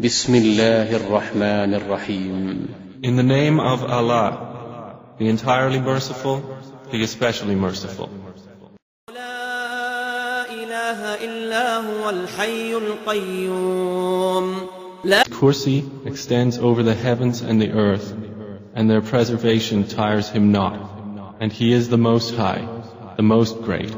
بسم الله الرحمن الرحيم In the name of Allah, the entirely merciful, the especially merciful. Kursi extends over the heavens and the earth, and their preservation tires him not. And he is the Most High, the Most Great.